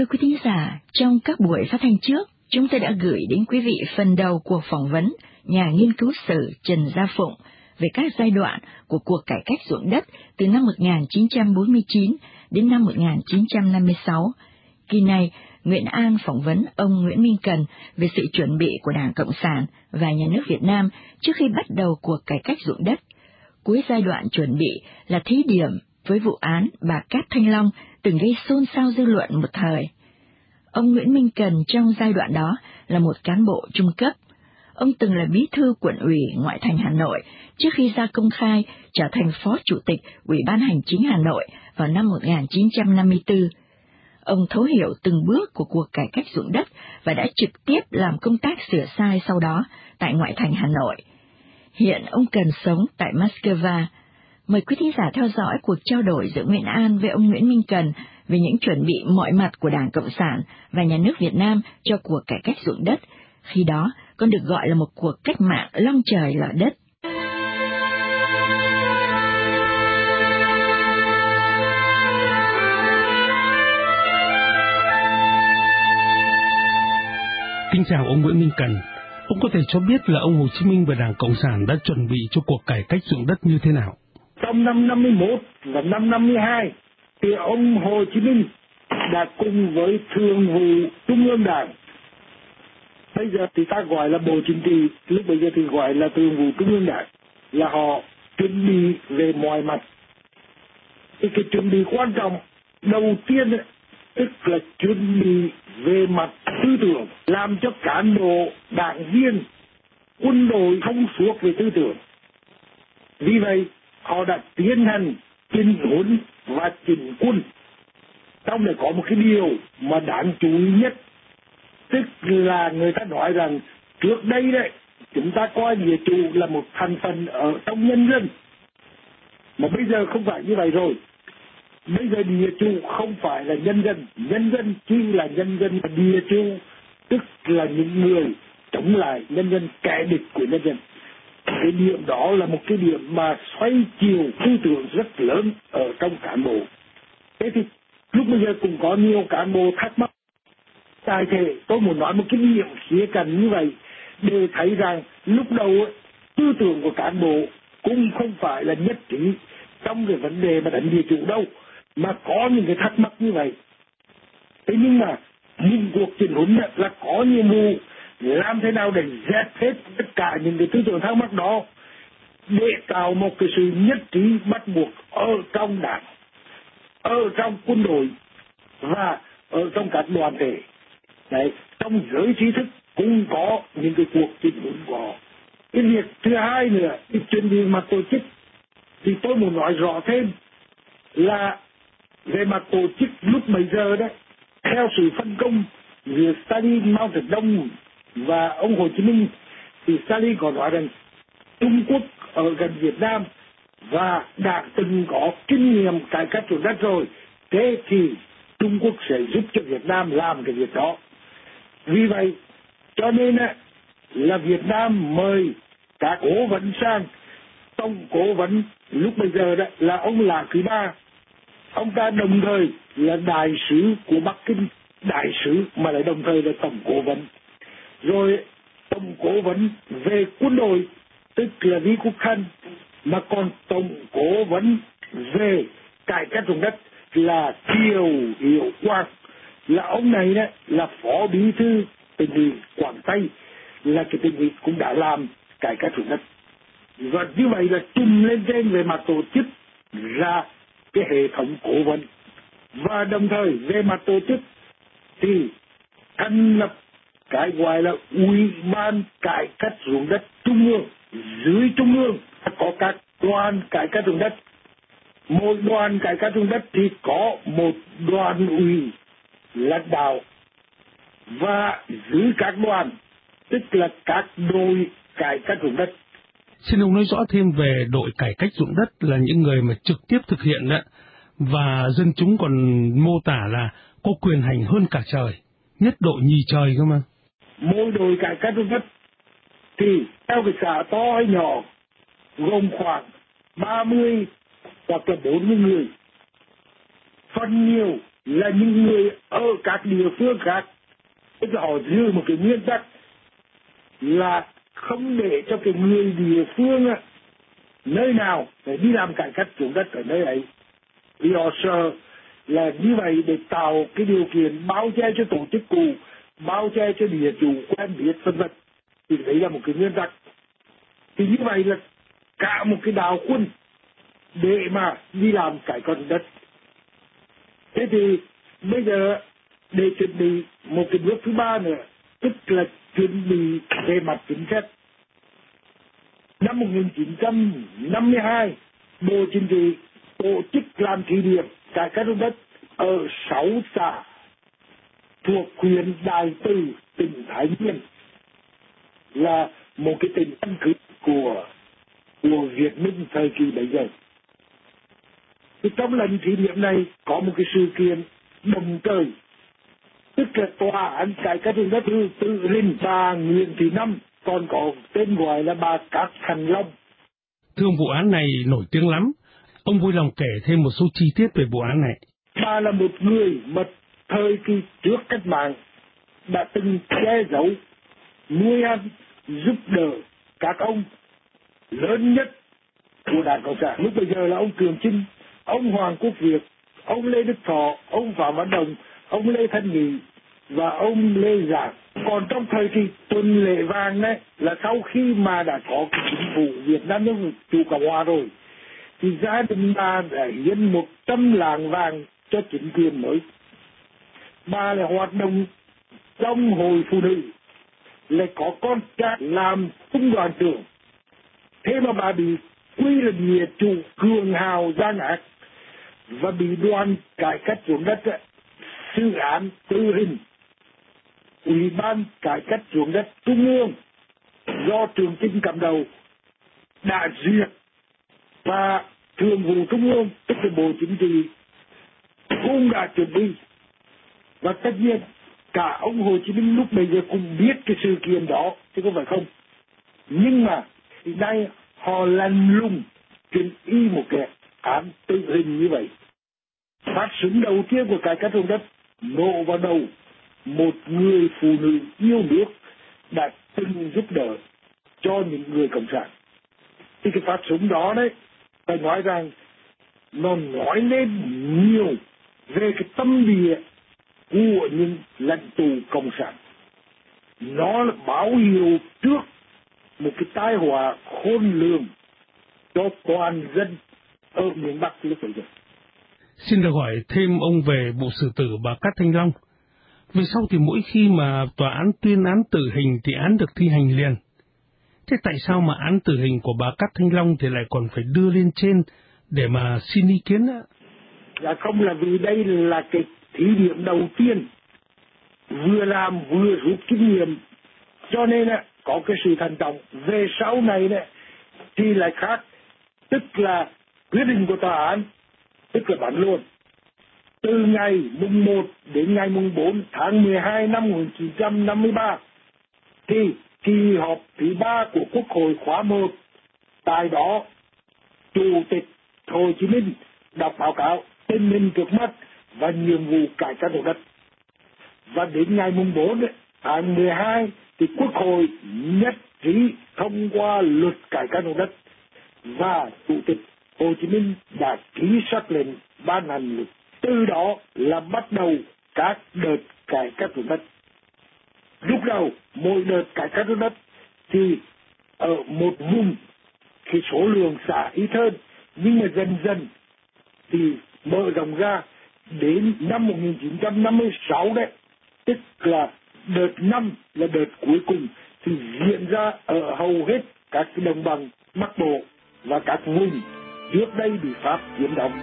Thưa quý thính giả, trong các buổi phát thanh trước, chúng tôi đã gửi đến quý vị phần đầu cuộc phỏng vấn nhà nghiên cứu sử Trần Gia Phụng về các giai đoạn của cuộc cải cách ruộng đất từ năm 1949 đến năm 1956. Kỳ này, Nguyễn An phỏng vấn ông Nguyễn Minh Cần về sự chuẩn bị của Đảng Cộng sản và nhà nước Việt Nam trước khi bắt đầu cuộc cải cách ruộng đất. Cuối giai đoạn chuẩn bị là thí điểm với vụ án bà Cát Thanh Long từng gây xôn xao dư luận một thời. Ông Nguyễn Minh Cần trong giai đoạn đó là một cán bộ trung cấp. Ông từng là bí thư quận ủy ngoại thành Hà Nội trước khi ra công khai trở thành phó chủ tịch Ủy ban Hành chính Hà Nội vào năm 1954. Ông thấu hiểu từng bước của cuộc cải cách ruộng đất và đã trực tiếp làm công tác sửa sai sau đó tại ngoại thành Hà Nội. Hiện ông Cần sống tại Moscow. Mời quý thính giả theo dõi cuộc trao đổi giữa Nguyễn An với ông Nguyễn Minh Cần về những chuẩn bị mọi mặt của Đảng Cộng sản và nhà nước Việt Nam cho cuộc cải cách ruộng đất, khi đó còn được gọi là một cuộc cách mạng long trời lở đất. Kính chào ông Nguyễn Minh Cần. Ông có thể cho biết là ông Hồ Chí Minh và Đảng Cộng sản đã chuẩn bị cho cuộc cải cách ruộng đất như thế nào? Trong năm 51 và năm 52 thì ông Hồ Chí Minh đã cùng với Thường vụ Trung ương Đảng. Bây giờ thì ta gọi là Bộ Chính trị, lúc bây giờ thì gọi là Thường vụ Trung ương Đảng, là họ chuẩn bị về mọi mặt. Thì cái chuẩn bị quan trọng đầu tiên tức là chuẩn bị về mặt tư tưởng, làm cho cán bộ, đảng viên, quân đội thông suốt về tư tưởng. Vì vậy họ đã tiến hành chỉnh huấn và chỉnh quân. Trong này có một cái điều mà đáng chú ý nhất. Tức là người ta nói rằng trước đây đấy, chúng ta coi địa chủ là một thành phần ở trong nhân dân. Mà bây giờ không phải như vậy rồi. Bây giờ địa chủ không phải là nhân dân. Nhân dân chỉ là nhân dân địa chủ, tức là những người chống lại nhân dân, kẻ địch của nhân dân cái điểm đó là một cái điểm mà xoay chiều tư tưởng rất lớn ở trong cán bộ. Thế thì lúc bây giờ cũng có nhiều cán bộ thắc mắc, tại thế tôi muốn nói một cái điểm khía cạnh như vậy để thấy rằng lúc đầu tư tưởng của cán bộ cũng không phải là nhất trí trong cái vấn đề mà đánh địa chủ đâu, mà có những cái thắc mắc như vậy. Thế nhưng mà những cuộc chỉnh huấn là có nhiệm vụ làm thế nào để dẹp hết tất cả những cái tư tưởng thắc mắc đó để tạo một cái sự nhất trí bắt buộc ở trong đảng, ở trong quân đội và ở trong các đoàn thể. Đấy, trong giới trí thức cũng có những cái cuộc chỉnh huấn của họ cái việc thứ hai nữa, cái chuyện gì mà tổ chức thì tôi muốn nói rõ thêm là về mặt tổ chức lúc bây giờ đấy, theo sự phân công việc Stalin, Mao Trạch Đông và ông Hồ Chí Minh thì Stalin còn nói rằng Trung Quốc ở gần Việt Nam và đã từng có kinh nghiệm cải cách ruộng đất rồi, thế thì Trung Quốc sẽ giúp cho Việt Nam làm cái việc đó. Vì vậy, cho nên là Việt Nam mời cả cố vấn sang. Tổng cố vấn lúc bây giờ đó là ông là thứ ba. Ông ta đồng thời là đại sứ của Bắc Kinh, đại sứ mà lại đồng thời là tổng cố vấn rồi tổng cố vấn về quân đội, tức là Vi Quốc Khanh, mà còn tổng cố vấn về cải cách ruộng đất là Kiều Hiệu Quang. Là ông này đó là phó bí thư tỉnh ủy Quảng Tây, là cái tỉnh ủy cũng đã làm cải cách ruộng đất. Và như vậy là chung lên trên về mặt tổ chức ra cái hệ thống cố vấn. Và đồng thời về mặt tổ chức thì thành lập cái gọi là ủy ban cải cách ruộng đất trung ương. Dưới trung ương có các đoàn cải cách ruộng đất. Một đoàn cải cách ruộng đất thì có một đoàn ủy lãnh đạo. Và dưới các đoàn tức là các đội cải cách ruộng đất. Xin ông nói rõ thêm về đội cải cách ruộng đất là những người mà trực tiếp thực hiện đó, và dân chúng còn mô tả là có quyền hành hơn cả trời, nhất độ nhì trời cơ mà. Mỗi đội cải cách ruộng đất thì theo cái xã to hay nhỏ, gồm khoảng 30 hoặc là 40 người. Phần nhiều là những người ở các địa phương khác tức là họ giữ một cái nguyên tắc là không để cho cái người địa phương á, nơi nào để đi làm cải cách ruộng đất ở nơi ấy vì họ sợ là như vậy để tạo cái điều kiện bao che cho tổ chức cụ bao che cho địa chủ quen biết vân vân. Thì đấy là một cái nguyên tắc. Thì như vậy là cả một cái đạo quân để mà đi làm cải con đất. Thế thì bây giờ để chuẩn bị một cái bước thứ ba nữa, tức là chuẩn bị về mặt chính sách. Năm 1952 Bộ Chính trị tổ chức làm thí điểm cải cách đất ở sáu xã thuộc huyện Đại Từ tỉnh Thái Nguyên là một cái tỉnh căn cứ của của Việt Minh thời kỳ bây giờ. Thì trong lần thí điểm này có một cái sự kiện đồng thời tức là tòa án cải cách ruộng đất tự, tự linh bà Nguyễn Thị Năm còn có tên gọi là bà Cát Thành Long. Thương vụ án này nổi tiếng lắm. Ông vui lòng kể thêm một số chi tiết về vụ án này. Bà là một người mà thời kỳ trước cách mạng đã từng che giấu, nuôi ăn, giúp đỡ các ông lớn nhất của Đảng Cộng sản. Lúc bây giờ là ông Trường Trinh, ông Hoàng Quốc Việt, ông Lê Đức Thọ, ông Phạm Văn Đồng, ông Lê Thanh Nghị và ông Lê Giảng. Còn trong thời kỳ tuần lễ vàng đấy là sau khi mà đã có cái chính phủ Việt Nam nước chủ Cộng hòa rồi thì gia đình ta đã hiến một trăm làng vàng cho chính quyền mới. Bà là hoạt động trong hội phụ nữ, lại có con trai làm trung đoàn trưởng. Thế mà bà bị quy là địa chủ cường hào gian ác và bị đoàn cải cách ruộng đất xử án tử hình ủy ban cải cách ruộng đất trung ương do trường trinh cầm đầu đã duyệt và thường vụ trung ương tức là bộ chính trị cũng đã chuẩn bị và tất nhiên, cả ông Hồ Chí Minh lúc bây giờ cũng biết cái sự kiện đó, chứ không phải không? Nhưng mà hiện nay họ lăn lùng trên y một cái án tử hình như vậy. Phát súng đầu tiên của cải cách ruộng đất, nổ vào đầu một người phụ nữ yêu nước đã từng giúp đỡ cho những người cộng sản. Thì cái phát súng đó đấy, phải nói rằng nó nói lên nhiều về cái tâm địa của những lãnh tụ cộng sản nó là báo hiệu trước một cái tai họa khôn lường cho toàn dân ở miền Bắc lúc bây giờ. Xin được hỏi thêm ông về vụ xử tử bà Cát Thanh Long. Vì sau thì mỗi khi mà tòa án tuyên án tử hình thì án được thi hành liền. Thế tại sao mà án tử hình của bà Cát Thanh Long thì lại còn phải đưa lên trên để mà xin ý kiến ạ? Dạ không là vì đây là cái thí điểm đầu tiên, vừa làm vừa rút kinh nghiệm. Cho nên có cái sự thành trọng về sau này này thì lại khác. Tức là quyết định của tòa án, tức là bản luôn. Từ ngày mùng 1 đến ngày mùng 4 tháng 12 năm 1953 thì kỳ họp thứ ba của Quốc hội khóa 1 tại đó, Chủ tịch Hồ Chí Minh đọc báo cáo tình hình trước mắt và nhiệm vụ cải cách ruộng đất và đến ngày mùng 4 tháng 12 thì Quốc hội nhất trí thông qua luật cải cách ruộng đất và Chủ tịch Hồ Chí Minh đã ký sắc lệnh ban hành luật. Từ đó là bắt đầu các đợt cải cách ruộng đất. Lúc đầu, mỗi đợt cải cách ruộng đất thì ở một vùng thì số lượng xã ít hơn nhưng mà dần dần thì mở rộng ra đến năm 1956 đấy tức là đợt năm là đợt cuối cùng thì diễn ra ở hầu hết các đồng bằng Bắc Bộ và các vùng trước đây bị Pháp chiếm đóng.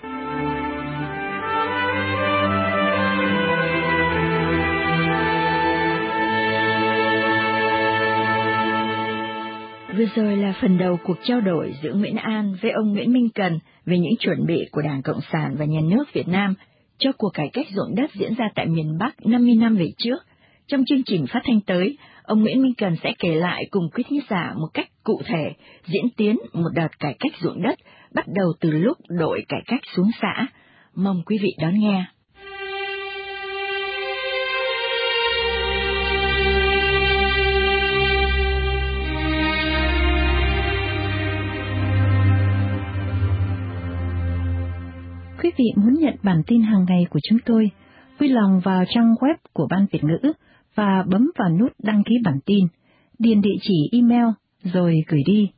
Vừa rồi là phần đầu cuộc trao đổi giữa Nguyễn An với ông Nguyễn Minh Cần về những chuẩn bị của Đảng Cộng sản và Nhà nước Việt Nam cho cuộc cải cách ruộng đất diễn ra tại miền Bắc 50 năm về trước. Trong chương trình phát thanh tới, ông Nguyễn Minh Cần sẽ kể lại cùng quý thính giả một cách cụ thể diễn tiến một đợt cải cách ruộng đất bắt đầu từ lúc đội cải cách xuống xã. Mong quý vị đón nghe. Quý vị muốn nhận bản tin hàng ngày của chúng tôi, vui lòng vào trang web của Ban Việt ngữ và bấm vào nút đăng ký bản tin, điền địa chỉ email rồi gửi đi.